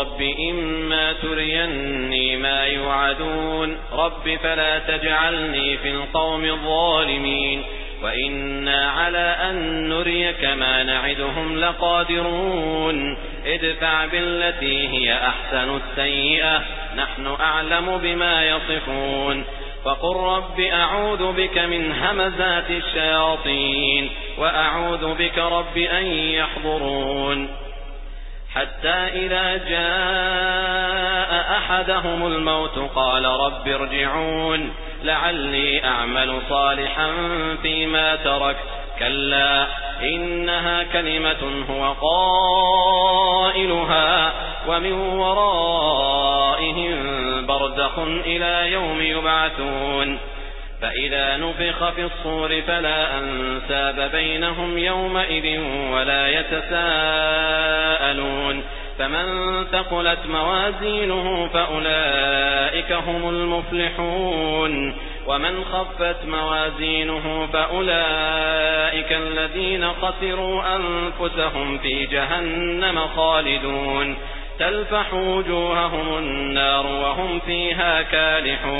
رب إما تريني ما يوعدون رب فلا تجعلني في القوم الظالمين وإنا على أن نريك ما نعدهم لقادرون ادفع بالتي هي أحسن السيئة نحن أعلم بما يصفون فقل رب أعوذ بك من همزات الشياطين وأعوذ بك رب أن يحضرون حتى إذا جاء أحدهم الموت قال رب ارجعون لعلي أعمل صالحا فيما ترك كلا إنها كلمة هو قائلها ومن ورائهم بردخ إلى يوم يبعثون. فإذا نفخ في الصور فلا أنساب بينهم يومئذ ولا يتساءلون فمن ثقلت موازينه فأولئك هم المفلحون ومن خفت موازينه فأولئك الذين خسروا أنفسهم في جهنم خالدون تلفح وجوههم النار وهم فيها كالحون